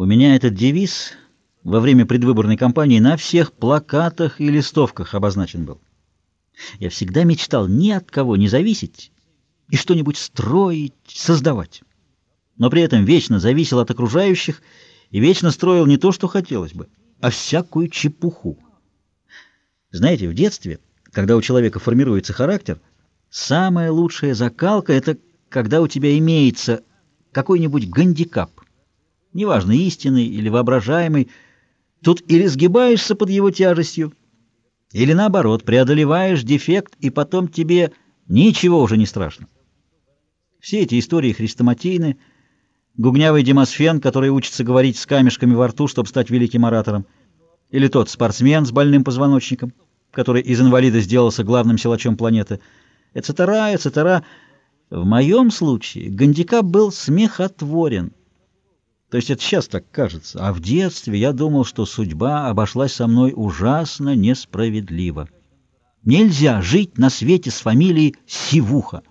У меня этот девиз во время предвыборной кампании на всех плакатах и листовках обозначен был. Я всегда мечтал ни от кого не зависеть и что-нибудь строить, создавать. Но при этом вечно зависел от окружающих и вечно строил не то, что хотелось бы, а всякую чепуху. Знаете, в детстве, когда у человека формируется характер, самая лучшая закалка — это когда у тебя имеется какой-нибудь гандикап, неважно, истинный или воображаемый, тут или сгибаешься под его тяжестью, или наоборот, преодолеваешь дефект, и потом тебе ничего уже не страшно. Все эти истории хрестоматийны, гугнявый Демосфен, который учится говорить с камешками во рту, чтобы стать великим оратором, или тот спортсмен с больным позвоночником, который из инвалида сделался главным силачом планеты, эцетера, эцетера. В моем случае гандикап был смехотворен. То есть это сейчас так кажется, а в детстве я думал, что судьба обошлась со мной ужасно несправедливо. Нельзя жить на свете с фамилией Сивуха.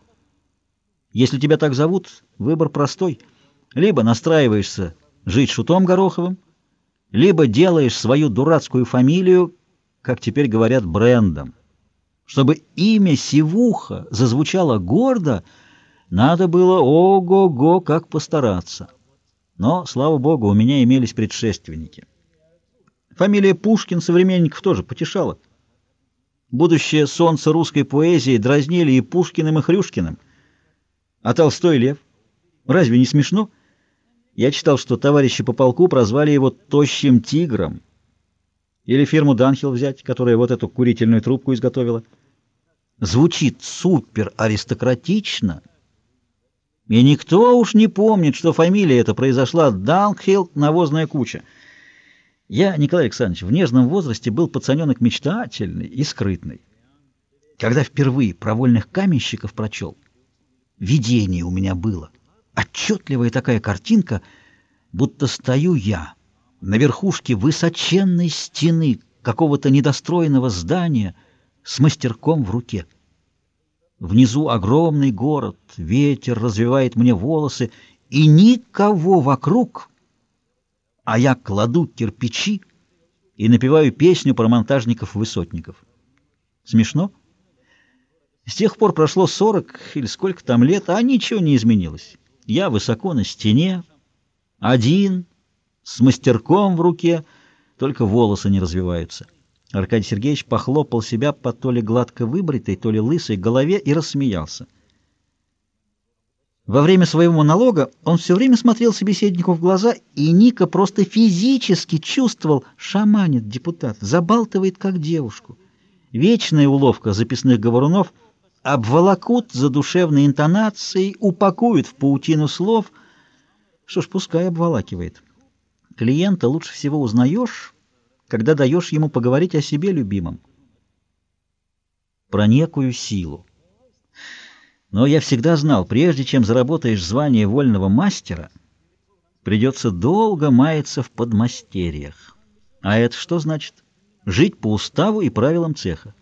Если тебя так зовут, выбор простой. Либо настраиваешься жить шутом Гороховым, либо делаешь свою дурацкую фамилию, как теперь говорят, брендом. Чтобы имя Сивуха зазвучало гордо, надо было ого-го как постараться. Но, слава богу, у меня имелись предшественники. Фамилия Пушкин современников тоже потешала. Будущее солнце русской поэзии дразнили и Пушкиным, и Хрюшкиным. А Толстой Лев? Разве не смешно? Я читал, что товарищи по полку прозвали его «тощим тигром». Или фирму Данхил взять, которая вот эту курительную трубку изготовила. Звучит супер аристократично, и никто уж не помнит, что фамилия эта произошла Данхилл, навозная куча. Я, Николай Александрович, в нежном возрасте был пацаненок мечтательный и скрытный. Когда впервые про вольных каменщиков прочел, видение у меня было. Отчетливая такая картинка, будто стою я на верхушке высоченной стены какого-то недостроенного здания с мастерком в руке. Внизу огромный город, ветер развивает мне волосы, и никого вокруг, а я кладу кирпичи и напеваю песню про монтажников-высотников. Смешно? С тех пор прошло сорок или сколько там лет, а ничего не изменилось. Я высоко на стене, один, с мастерком в руке, только волосы не развиваются. Аркадий Сергеевич похлопал себя по то ли гладко выбритой, то ли лысой голове и рассмеялся. Во время своего монолога он все время смотрел собеседнику в глаза, и Ника просто физически чувствовал, шаманит депутат, забалтывает как девушку. Вечная уловка записных говорунов обволокут задушевной интонацией, упакуют в паутину слов. Что ж, пускай обволакивает. Клиента лучше всего узнаешь когда даешь ему поговорить о себе любимом. Про некую силу. Но я всегда знал, прежде чем заработаешь звание вольного мастера, придется долго маяться в подмастерьях. А это что значит? Жить по уставу и правилам цеха.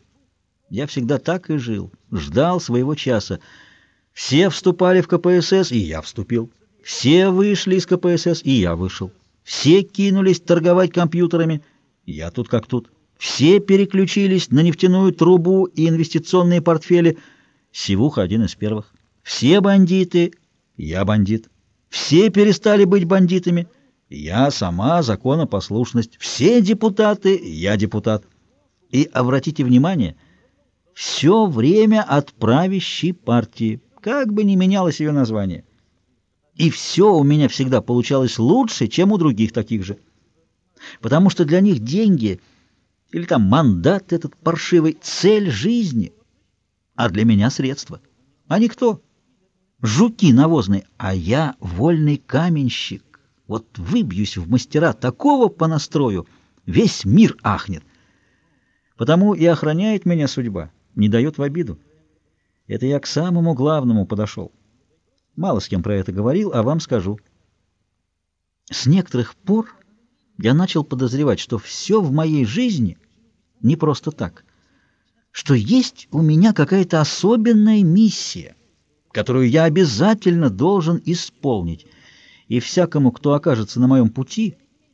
Я всегда так и жил, ждал своего часа. Все вступали в КПСС, и я вступил. Все вышли из КПСС, и я вышел. Все кинулись торговать компьютерами — я тут как тут. Все переключились на нефтяную трубу и инвестиционные портфели. Сивуха один из первых. Все бандиты, я бандит. Все перестали быть бандитами. Я сама законопослушность. Все депутаты, я депутат. И обратите внимание, все время от правящей партии, как бы ни менялось ее название. И все у меня всегда получалось лучше, чем у других таких же потому что для них деньги или там мандат этот паршивый — цель жизни, а для меня средства. Они кто? Жуки навозные, а я вольный каменщик. Вот выбьюсь в мастера такого по настрою, весь мир ахнет. Потому и охраняет меня судьба, не дает в обиду. Это я к самому главному подошел. Мало с кем про это говорил, а вам скажу. С некоторых пор я начал подозревать, что все в моей жизни не просто так, что есть у меня какая-то особенная миссия, которую я обязательно должен исполнить. и всякому, кто окажется на моем пути,